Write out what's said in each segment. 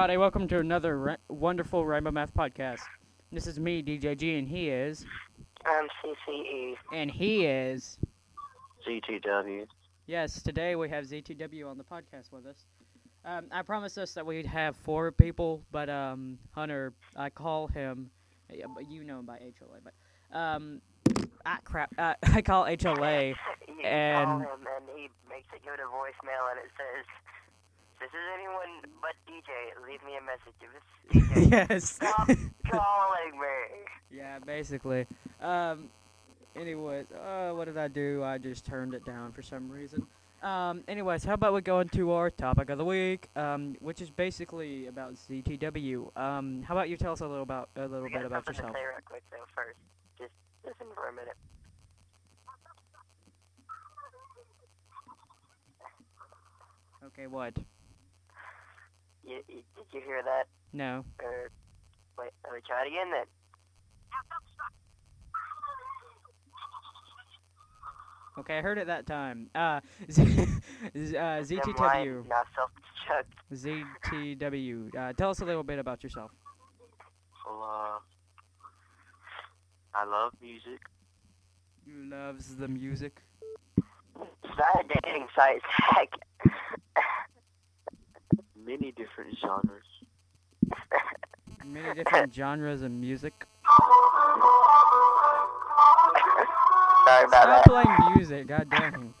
everybody. Welcome to another ra- wonderful Rainbow Math podcast. This is me, DJG, and he is, I'm CCE. and he is. ZTW. Yes, today we have ZTW on the podcast with us. Um, I promised us that we'd have four people, but um, Hunter, I call him, yeah, but you know him by HLA, but um, ah crap, uh, I call HLA. You call And- him and he makes it go to voicemail and it says, "This is anyone but DJ. Leave me a message. If it's DJ, yes. stop calling me." Yeah, basically. Um, anyways, uh, what did I do? I just turned it down for some reason. Um, anyways, how about we go into our topic of the week, um, which is basically about ZTW. Um, how about you tell us a little about a little We bit about yourself? to say real quick though. First, just listen for a minute. Okay, what? You, you, did you hear that? No. Or wait, let me try it again then. Okay, I heard it that time. Uh, Z- Z- uh ZTW. Not self-destruct. ZTW. Uh, tell us a little bit about yourself. Well, uh, I love music. You loves the music. It's not a dating site, Zach. Many different genres. Many different genres of music. Sorry about Stop that. playing music, god dang.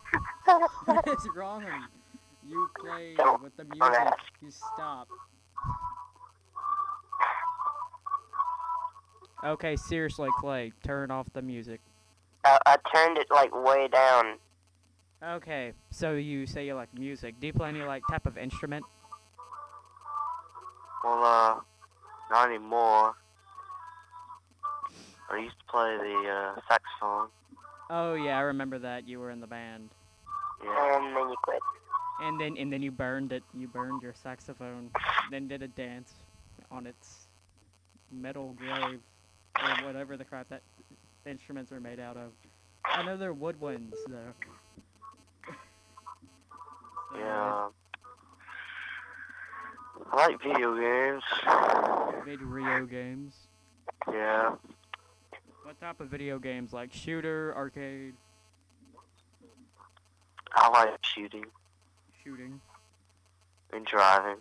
what is wrong? with You You play Don't- with the music. You stop. Okay, seriously, Clay, turn off the music. I, I turned it like way down. Okay, so you say you like music. Do you play any like type of instrument? Well, uh, not anymore. I used to play the uh, saxophone. Oh yeah, I remember that you were in the band, Yeah. And then you quit. and then and then you burned it. You burned your saxophone, then did a dance on its metal grave or whatever the crap that instruments are made out of. I know they're woodwinds though. So, Yeah. I like video games. Video games. Yeah. What type of video games? Like shooter, arcade, I like shooting shooting, and driving.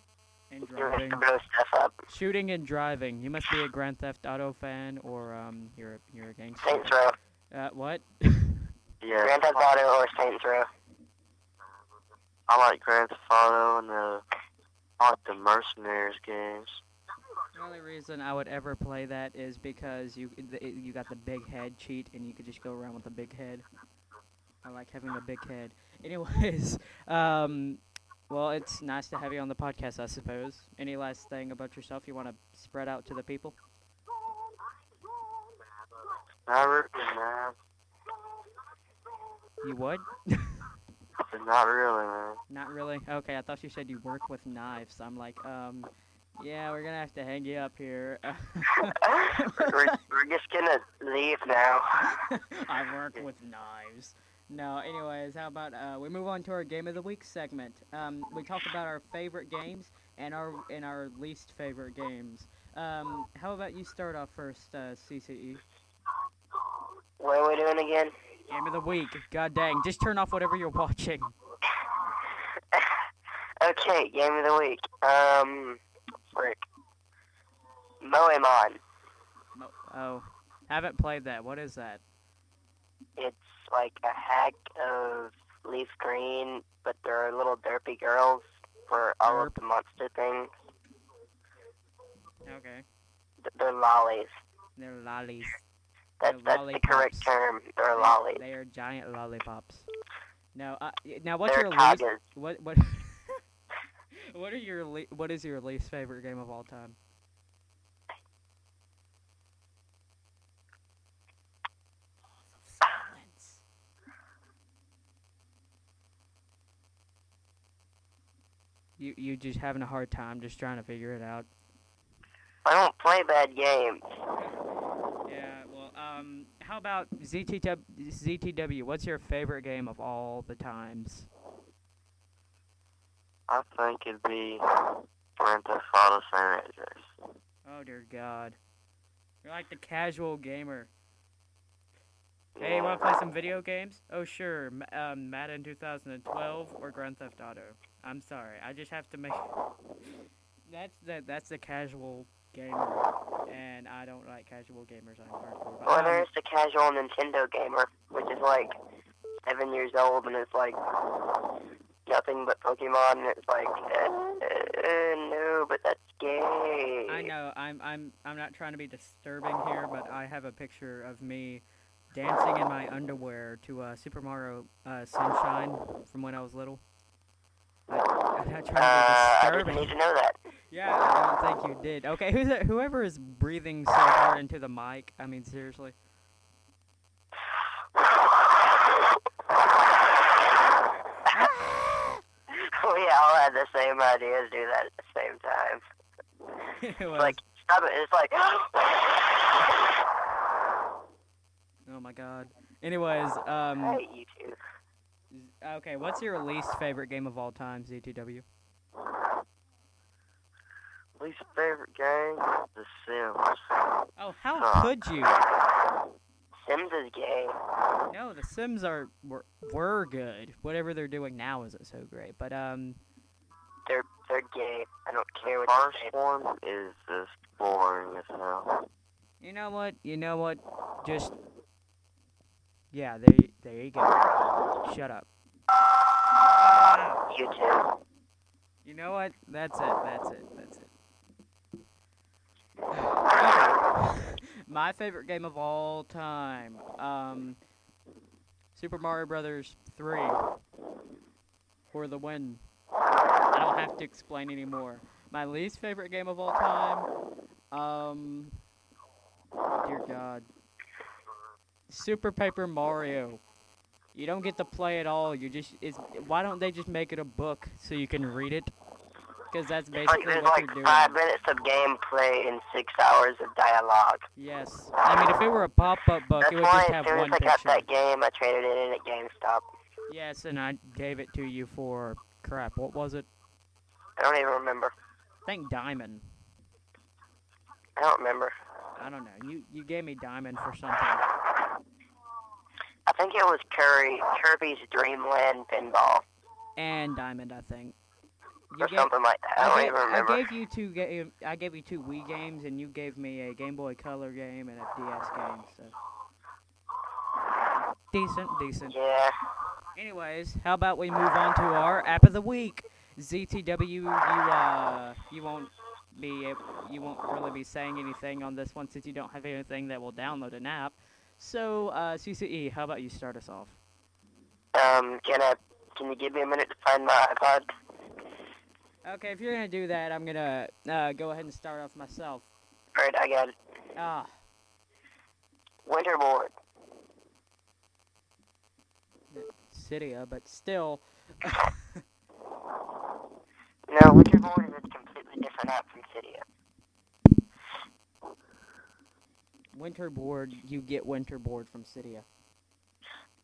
and driving. to blow stuff. Shooting and driving. You must be a Grand Theft Auto fan, or um, you're a, you're a gangster. Saints Row. Uh, what? Yeah. Grand Theft Auto or Saints Row. I like Grand Theft Auto and the I like the Mercenaries games. The only reason I would ever play that is because you you got the big head cheat, and you could just go around with the big head. I like having a big head. Anyways, um, well, it's nice to have you on the podcast, I suppose. Any last thing about yourself you want to spread out to the people? Not really, man. You would? But not really, man. Not really. Okay, I thought you said you work with knives. I'm like, um, yeah, we're gonna have to hang you up here. we're, we're just gonna leave now. I work with knives. No, anyways, how about uh, we move on to our game of the week segment? Um, we talk about our favorite games and our and our least favorite games. Um, how about you start off first, uh, CCE? What are we doing again? Game of the week. God dang, just turn off whatever you're watching. Okay, game of the week. Um, frick. Moemon. Mo- Oh, haven't played that. What is that? It's like a hack of Leaf Green, but there are little derpy girls for all of the monster things. Okay, Th- They're lollies. they're lollies. That's, They're that's the correct term. They're lollies. They are giant lollipops. No, uh, now what's They're your least? What what? what are your le- What is your least favorite game of all time? You you just having a hard time just trying to figure it out. I don't play bad games. Yeah, well, um, how about ZTW? ZTW, what's your favorite game of all the times? I think it'd be Grand Theft Auto San Andreas. Oh dear God. You're like the casual gamer. Hey, you want to play some video games? Oh sure, M- um, Madden 2012 or Grand Theft Auto. I'm sorry, I just have to make. That's the that's the casual gamer, and I don't like casual gamers. I'm hardcore. Well, there's the casual Nintendo gamer, which is like seven years old and it's like nothing but Pokemon. And it's like, uh, uh, no, but that's gay. I know I'm I'm I'm not trying to be disturbing here, but I have a picture of me dancing in my underwear to uh, Super Mario uh, Sunshine from when I was little. I, I'm not trying to Uh, be I didn't disturbing. need to know that. Don't think you did. Okay, who's that, whoever is breathing so hard into the mic? I mean, seriously. we all had the same idea to do that at the same time. it was, Like, stop it. It's like, oh my god. Anyways, um, I hate you two. okay, what's your least favorite game of all time, ZTW? Least favorite game? The Sims. Oh, how Huh. could you? Sims is gay. No, the Sims are were, were good. Whatever they're doing now isn't so great. But um, They're they're gay. I don't care what First you one is just boring as hell. you know what? You know what? Just yeah, there there you go. Shut up. You too. You know what? That's it. That's it. That's it. My favorite game of all time. Um, Super Mario Brothers 3 for the win. I don't have to explain anymore. My least favorite game of all time. Um, dear God. Super Paper Mario. You don't get to play it all. You just it's why don't they just make it a book so you can read it? Because that's basically there's what like you're doing. five minutes of gameplay and six hours of dialogue. Yes. I mean, if it were a pop-up book, That's it would why just as have soon as one I got picture. that game, I traded it in at GameStop. Yes, and I gave it to you for crap. What was it? I don't even remember. I think Diamond. I don't remember. I don't know. You you gave me Diamond for something. I think it was Curry Kirby's Dreamland Pinball And Diamond, I think. You or gave, something like that. I, I, don't gave, even remember. I gave you two game. I gave you two Wii games, and you gave me a Game Boy Color game and a DS game. So decent, decent. Yeah. Anyways, how about we move on to our app of the week? ZTW, you uh, you won't be ab- you won't really be saying anything on this one since you don't have anything that will download an app. So, uh, CCE, how about you start us off? Um. Can I? Can you give me a minute to find my iPod? Okay, if you're gonna do that, I'm gonna uh, go ahead and start off myself. All right, I got it. Ah, Winterboard. Cydia, but still, No, Winterboard is a completely different app from Cydia. Winterboard, you get Winterboard from Cydia.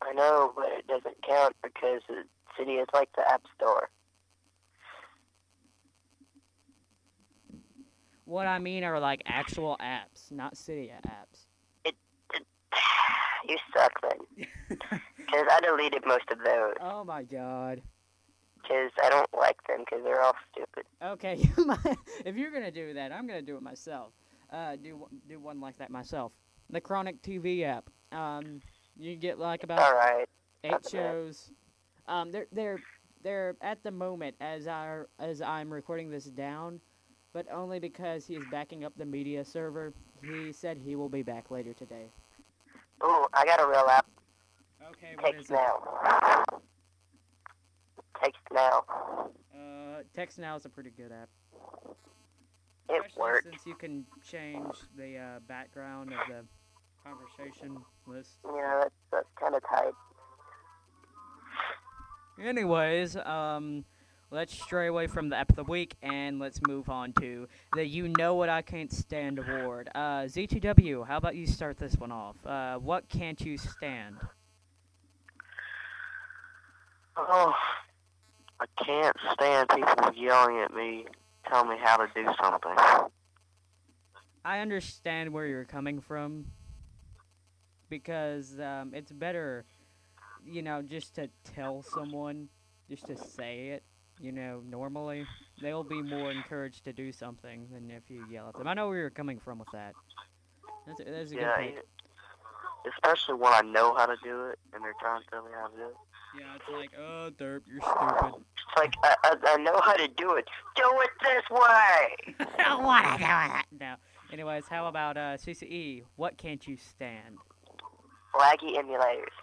I know, but it doesn't count because Cydia is like the App Store. What I mean are like actual apps, not Cydia apps. It, You suck then. Because I deleted most of those. oh my god. Because I don't like them because they're all stupid. Okay, if you're gonna do that, I'm gonna do it myself. Uh, do one- do one like that myself. The Chronic TV app. Um, you get like about Alright. eight not shows. Um, they're they're they're at the moment as I as I'm recording this down, but only because he is backing up the media server. He said he will be back later today. Ooh, I got a real app. Okay, what is Text it? Now. Text Now. Uh, Text Now is a pretty good app. It Especially worked. since you can change the uh, background of the conversation list. Yeah, that's, that's kind of tight. Anyways, um, let's stray away from the app of the week and let's move on to the You Know What I Can't Stand award. Uh, ZTW, how about you start this one off? Uh, what can't you stand? Oh, I can't stand people yelling at me telling me how to do something. I understand where you're coming from because um, it's better, you know, just to tell someone, just to say it, you know, normally. They'll be more encouraged to do something than if you yell at them. I know where you're coming from with that. That's a, that's a good point. you- especially when I know how to do it and they're trying to tell me how to do it. Yeah, it's like, oh, derp, you're stupid. It's like, I, I, I know how to do it. Do it this way! I don't want to do it. No. Anyways, how about uh, CCE? What can't you stand? Laggy emulators.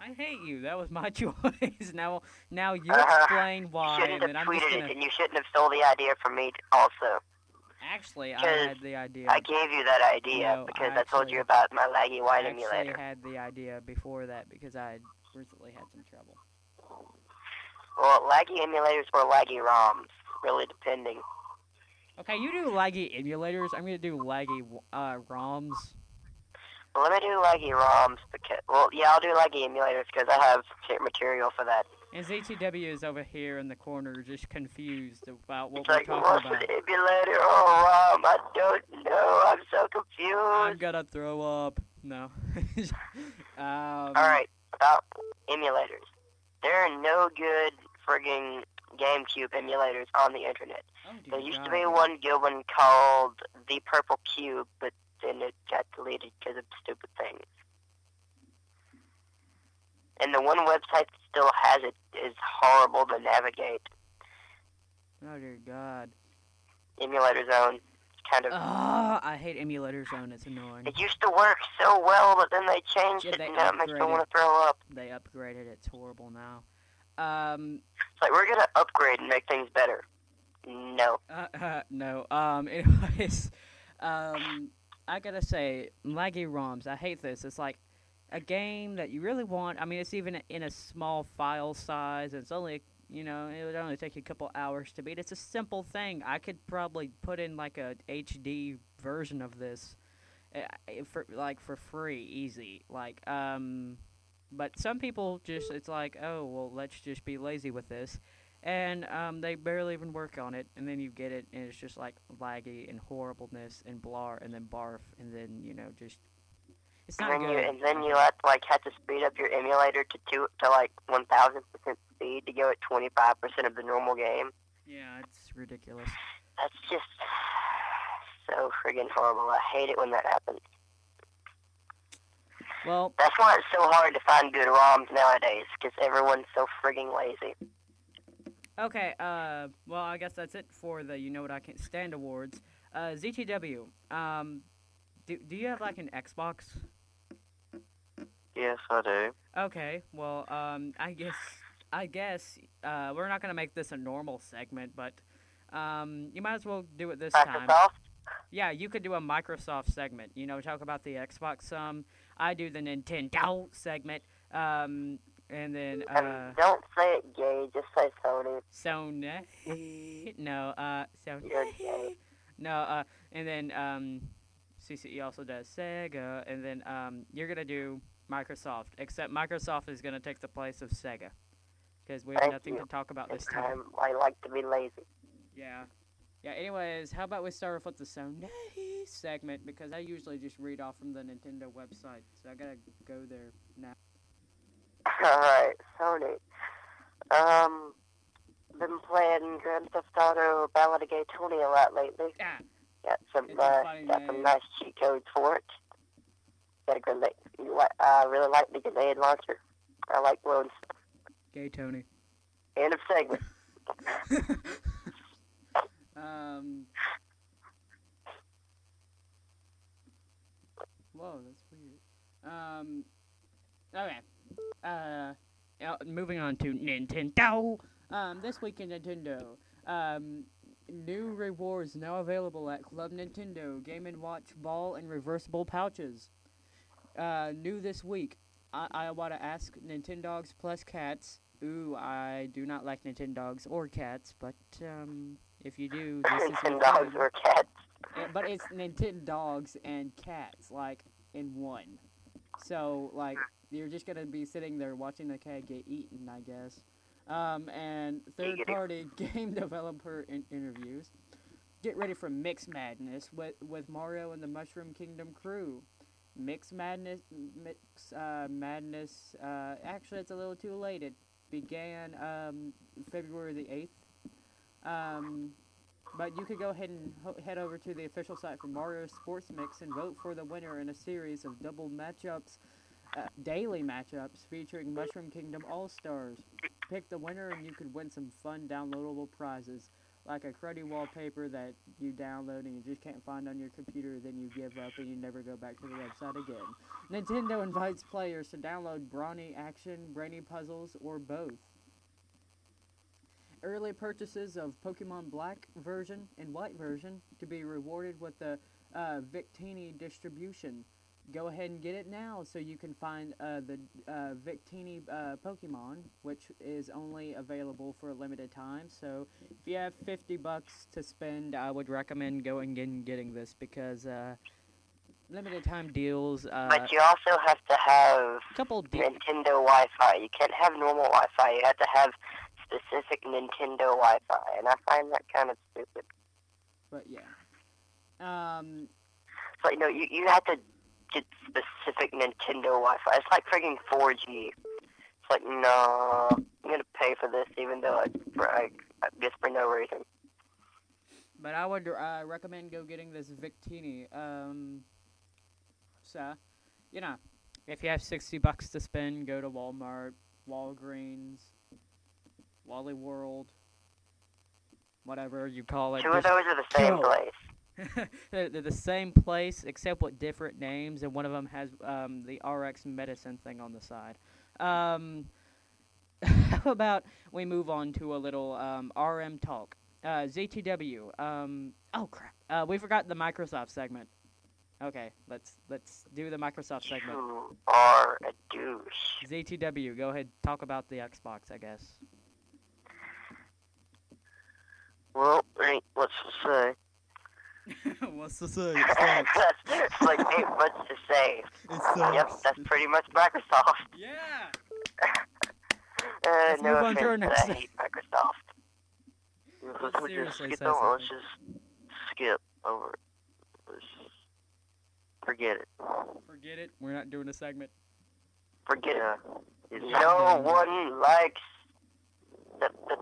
I hate you. That was my choice. now, now you Uh, explain You why, shouldn't have tweeted gonna. it, and you shouldn't have stole the idea from me also. Actually, I had the idea. I gave you that idea No, because I I told you about my laggy I white actually emulator. had the idea before that because I recently had some trouble. Well, laggy emulators or laggy ROMs, really depending. Okay, you do laggy emulators. I'm gonna do laggy uh, ROMs. Let me do laggy ROMs because, well, yeah, I'll do laggy emulators because I have material for that. And ZTW is over here in the corner, just confused about what It's we're like, talking what's about. an emulator or a ROM? I don't know. I'm so confused. I'm gonna throw up. No. um, Alright, about emulators. There are no good frigging GameCube emulators on the internet. Oh, There used to be one good one called The Purple Cube, but then it got deleted because of stupid things. And the one website that still has it is horrible to navigate. Oh dear God. Emulator Zone. It's kind of. Ah, I hate emulator zone. It's annoying. It used to work so well, but then they changed Yeah, it, they and now it makes me want to throw up. They upgraded. it. It's horrible now. Um, It's like we're gonna upgrade and make things better. No. uh, uh, no. Um, anyways, um, I gotta say, laggy ROMs. I hate this. It's like a game that you really want. I mean, it's even in a small file size. It's only, you know, it would only take you a couple hours to beat. It's a simple thing. I could probably put in like a HD version of this, uh, for like for free, easy. Like, um, but some people just it's like, oh well, let's just be lazy with this. And um, they barely even work on it, and then you get it, and it's just like laggy and horribleness and blar, and then barf, and then you know just it's not and then good. you and then you have to like have to speed up your emulator to two to like one thousand percent speed to go at twenty five percent of the normal game. yeah, it's ridiculous. That's just so friggin' horrible. I hate it when that happens. Well, That's why it's so hard to find good ROMs nowadays, because everyone's so friggin' lazy. Okay. Uh, well, I guess that's it for the you know what I can't stand awards. Uh, ZTW. Um, do do you have like an Xbox? Yes, I do. Okay, well, um, I guess, I guess, uh, we're not gonna make this a normal segment, but, um, you might as well do it this time. Microsoft. Yeah, you could do a Microsoft segment. You know, talk about the Xbox some. I do the Nintendo segment. Um, and then, uh, and don't say it gay. Just say Sony. Sony. No, uh, Sony. You're gay. No, uh, and then, um, CCE also does Sega, and then, um, you're gonna do Microsoft, except Microsoft is gonna take the place of Sega. Because we have Thank nothing you. to talk about this This time. time I like to be lazy. Yeah. Yeah, anyways, how about we start off with the Sony segment because I usually just read off from the Nintendo website. So I gotta go there now. Alright, Sony. Um, been playing Grand Theft Auto Ballad of Gay Tony a lot lately. Ah, Got some, uh, got name. some nice cheat codes for it. Got a grenade. I really like the grenade launcher. I like blowing stuff. gay Tony. End of segment. um. Whoa, that's weird. Um. Okay. Uh. moving on to Nintendo. Um. This week in Nintendo. Um. New rewards now available at Club Nintendo. Game and Watch ball and reversible pouches. Uh. New this week. I, I want to ask Nintendogs plus cats. Ooh, I do not like Nintendogs or cats, but um, if you do, this is your and dogs or cats. Eh, but it's Nintendogs and cats, like in one. So like you're just gonna be sitting there watching the cat get eaten, I guess. Um, and third-party game developer in- interviews. Get ready for Mix Madness with with Mario and the Mushroom Kingdom crew. Mix Madness, Mix uh, Madness. Uh, actually, it's a little too late. It began um, February the eighth. Um, but you could go ahead and ho- head over to the official site for Mario Sports Mix and vote for the winner in a series of double matchups, uh, daily matchups featuring Mushroom Kingdom All Stars. Pick the winner and you could win some fun downloadable prizes, like a cruddy wallpaper that you download and you just can't find on your computer. Then you give up and you never go back to the website again. Nintendo invites players to download Brawny Action, Brainy Puzzles, or both. Early purchases of Pokemon Black version and White version to be rewarded with the uh, Victini distribution. Go ahead and get it now so you can find uh, the uh, Victini uh, Pokemon, which is only available for a limited time. So if you have 50 bucks to spend, I would recommend going and getting this because uh, limited time deals. Uh, But you also have to have couple de- Nintendo Wi-Fi. You can't have normal Wi-Fi. You have to have specific Nintendo Wi-Fi, and I find that kind of stupid. but yeah. Um, It's like no, you you have to get specific Nintendo Wi-Fi. It's like friggin' 4G. It's like no, I'm gonna pay for this even though I, for, I, I guess for no reason. But I would uh, recommend go getting this Victini. Um, so, you know, if you have sixty bucks to spend, go to Walmart, Walgreens, Wally World, whatever you call it. Two of those are the same go. place. they're, they're the same place except with different names, and one of them has um, the RX medicine thing on the side. Um, how about we move on to a little um, RM talk? Uh, ZTW. Um, oh crap! Uh, we forgot the Microsoft segment. Okay, let's let's do the Microsoft segment. You are a douche. ZTW. Go ahead, talk about the Xbox, I guess. Well, ain't what's to say. What's to say? That's like ain't much to say. It Yep, that's pretty much Microsoft. Yeah. Uh, Let's no move on to our next I hate Microsoft. Let's, Let's just skip over. Let's just skip over. Let's forget it. Forget it. We're not doing a segment. Forget it. It's No one likes the, the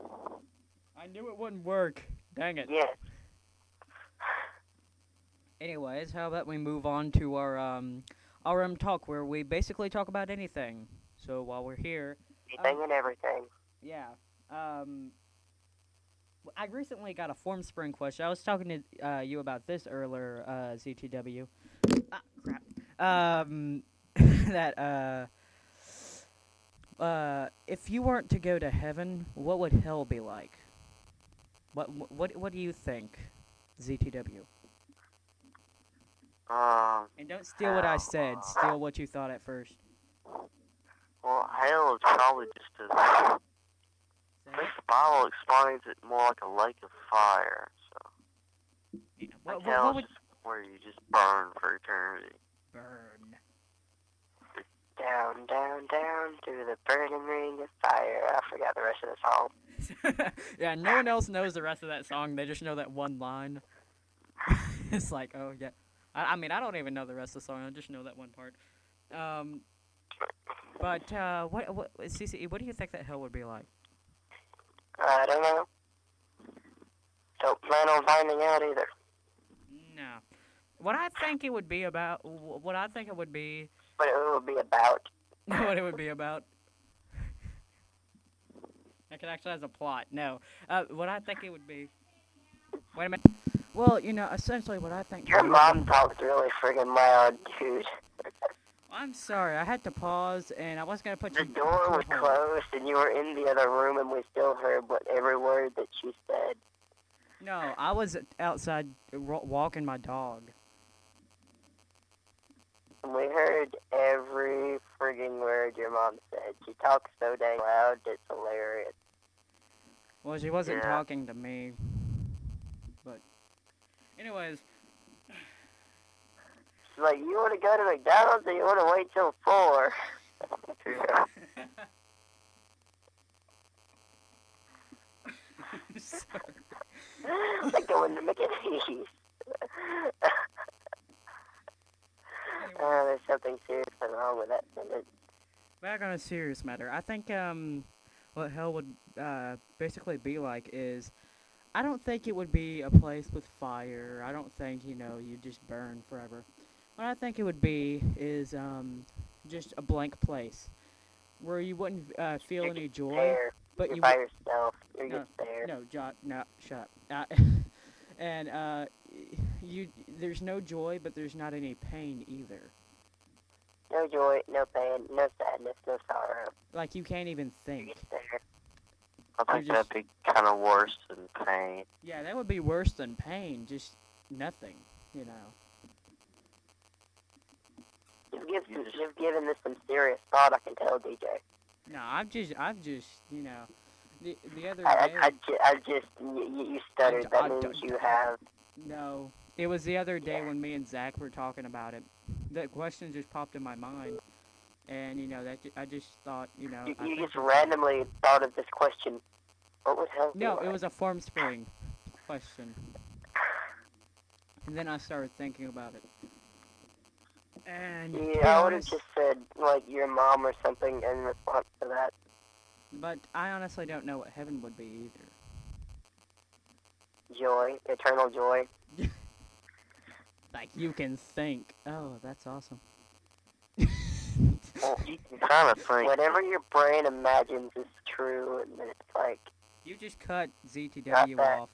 I knew it wouldn't work. Dang it. yes. Anyways, how about we move on to our um RM talk where we basically talk about anything. So while we're here, Anything and everything. yeah. Um I recently got a form spring question. I was talking to uh, you about this earlier, uh, ZTW. Ah, crap. Um, that uh, uh, if you weren't to go to heaven, what would hell be like? What what what do you think, ZTW? Um. And don't steal what I said. Steal what you thought at first. Well, hell is probably just a. I think the Bible explains it more like a lake of fire. So What, like what, hell is would where you just burn for eternity. burn? Down, down, down through the burning ring of fire. I forgot the rest of the song. yeah, no one else knows the rest of that song. They just know that one line. it's like, oh yeah. I, I mean, I don't even know the rest of the song. I just know that one part. Um, but uh, what what CCE? What do you think that hell would be like? I don't know. Don't plan on finding out either. No. What I think it would be about. What I think it would be. What it will be about. what it would be about. It actually has a plot. No. Uh, what I think it would be. Wait a minute. Well, you know, essentially what I think. Your mom talks really friggin' loud, dude. I'm sorry. I had to pause, and I was gonna put The you. door was hold. closed, and you were in the other room, and we still heard what every word that she said. No, I was outside walking my dog. We heard every friggin' word your mom said. She talks so dang loud, it's hilarious. Well, she wasn't Yeah. talking to me. But, anyways, She's like, you want to go to McDonald's, or you want to wait till four? sorry. like going to. Anyway, Uh, there's something seriously wrong with that sentence. back on a serious matter, I think um, what hell would uh, basically be like is, I don't think it would be a place with fire. I don't think you know you just burn forever. What I think it would be is um, just a blank place where you wouldn't uh, feel You're any joy, There. but You're you by would- yourself. You're No, just there. No, John, no, shut up. Uh, and uh, you, there's no joy, but there's not any pain either. No joy, no pain, no sadness, no sorrow. Like you can't even You're think. just there. I think just- that'd be kind of worse than pain. Yeah, that would be worse than pain. Just nothing, you know. You've, give you just, you've given this some serious thought, I can tell, DJ. No, I've just, I've just, you know, the the other I, day. I, I, ju- I just, you, you stuttered. d- That I means you have. No, it was the other day Yeah. when me and Zach were talking about it. That question just popped in my mind, and you know that I just thought, you know, You, you just randomly thought of this question. What would hell be No, it like? was a form spring question. And then I started thinking about it. And Yeah, I would have just said, like, your mom or something in response to that. but I honestly don't know what heaven would be either. Joy, eternal joy. Like you can think. Oh, that's awesome. Well, you can kind of think. Whatever your brain imagines is true, and then it's like, You just cut ZTW off.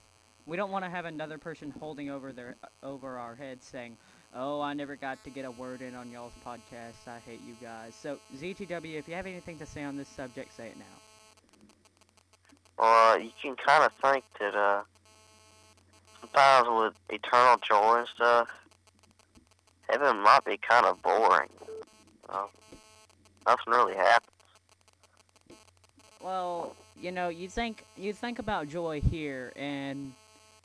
We don't want to have another person holding over their over our heads saying, "Oh, I never got to get a word in on y'all's podcast. I hate you guys." So ZTW, if you have anything to say on this subject, say it now. Well, you can kind of think that uh, sometimes with eternal joy and stuff, heaven might be kind of boring. Well, nothing really happens. Well, you know, you think you think about joy here, and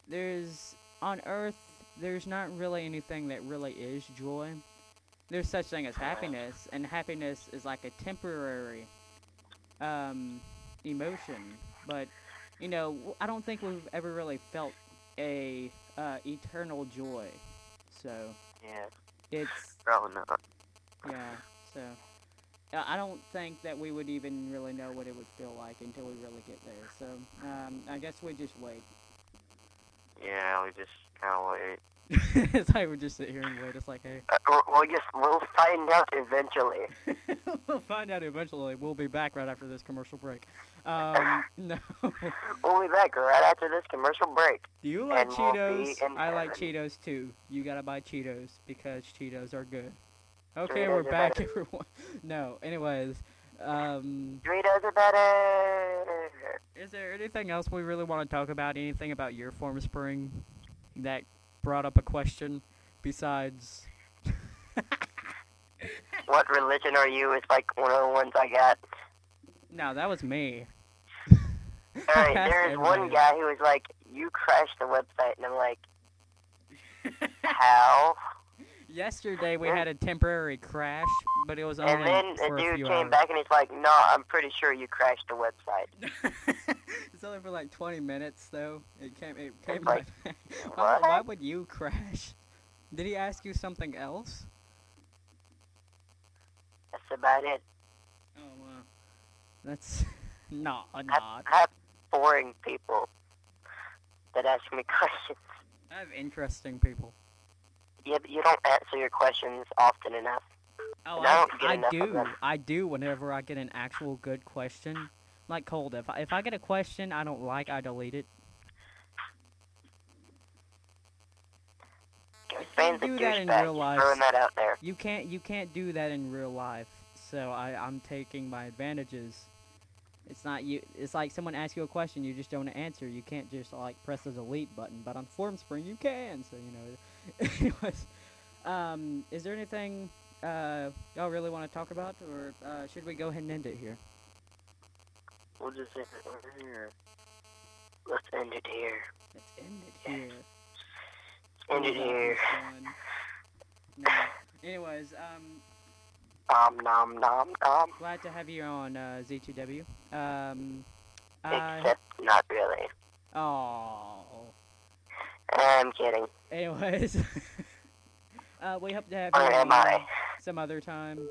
there's on Earth, there's not really anything that really is joy. There's such thing as happiness, and happiness is like a temporary um, emotion. But you know, I don't think we've ever really felt a uh, eternal joy. So Yeah, it's probably not. yeah, so uh, I don't think that we would even really know what it would feel like until we really get there. So um, I guess we just wait. Yeah, we just kind of wait. it's like we just sit here and wait. It's like, hey, uh, we'll- we'll just, we'll find out eventually. we'll find out eventually. We'll be back right after this commercial break. Um, no. We'll be back right after this commercial break. Do you like And we'll Cheetos? I like. Cheetos too. You gotta buy Cheetos because Cheetos are good. Okay, Doritos we're back, better. everyone. No, anyways, um, Doritos are better. Is there anything else we really want to talk about? Anything about your form spring that brought up a question besides? What religion are you? Is like one of the ones I got. No, that was me. Alright, there is one guy who was like, you crashed the website, and I'm like, how? Yesterday we had a temporary crash, but it was only And then for a a dude few came hours. back and he's like, no, I'm pretty sure you crashed the website. it's only for like 20 minutes though. It came. It came like, back. Why, what? why would you crash? Did he ask you something else? That's about it. Oh wow. That's not I, not. I have boring people that ask me questions. I have interesting people. Yeah, but you don't answer your questions often enough. Oh, I I, I do. I do whenever I get an actual good question. Like cold. If I, if I get a question I don't like, I delete it. Spain's a do that in real life. That out there. You can't you can't do that in real life. So I I'm taking my advantages. It's not you. It's like someone asks you a question, you just don't answer. You can't just like press the delete button. But on FormSpring, you can. So you know. Anyways, um, is there anything uh, y'all really want to talk about, or uh, should we go ahead and end it here? We'll just end it over here. Let's end it here. Let's end it here. End it here. No. Anyways, um, Nom nom nom nom. glad to have you on uh, ZTW. Um, I Except not really. Oh. I'm kidding. Anyways, uh, we hope to have you am some other time.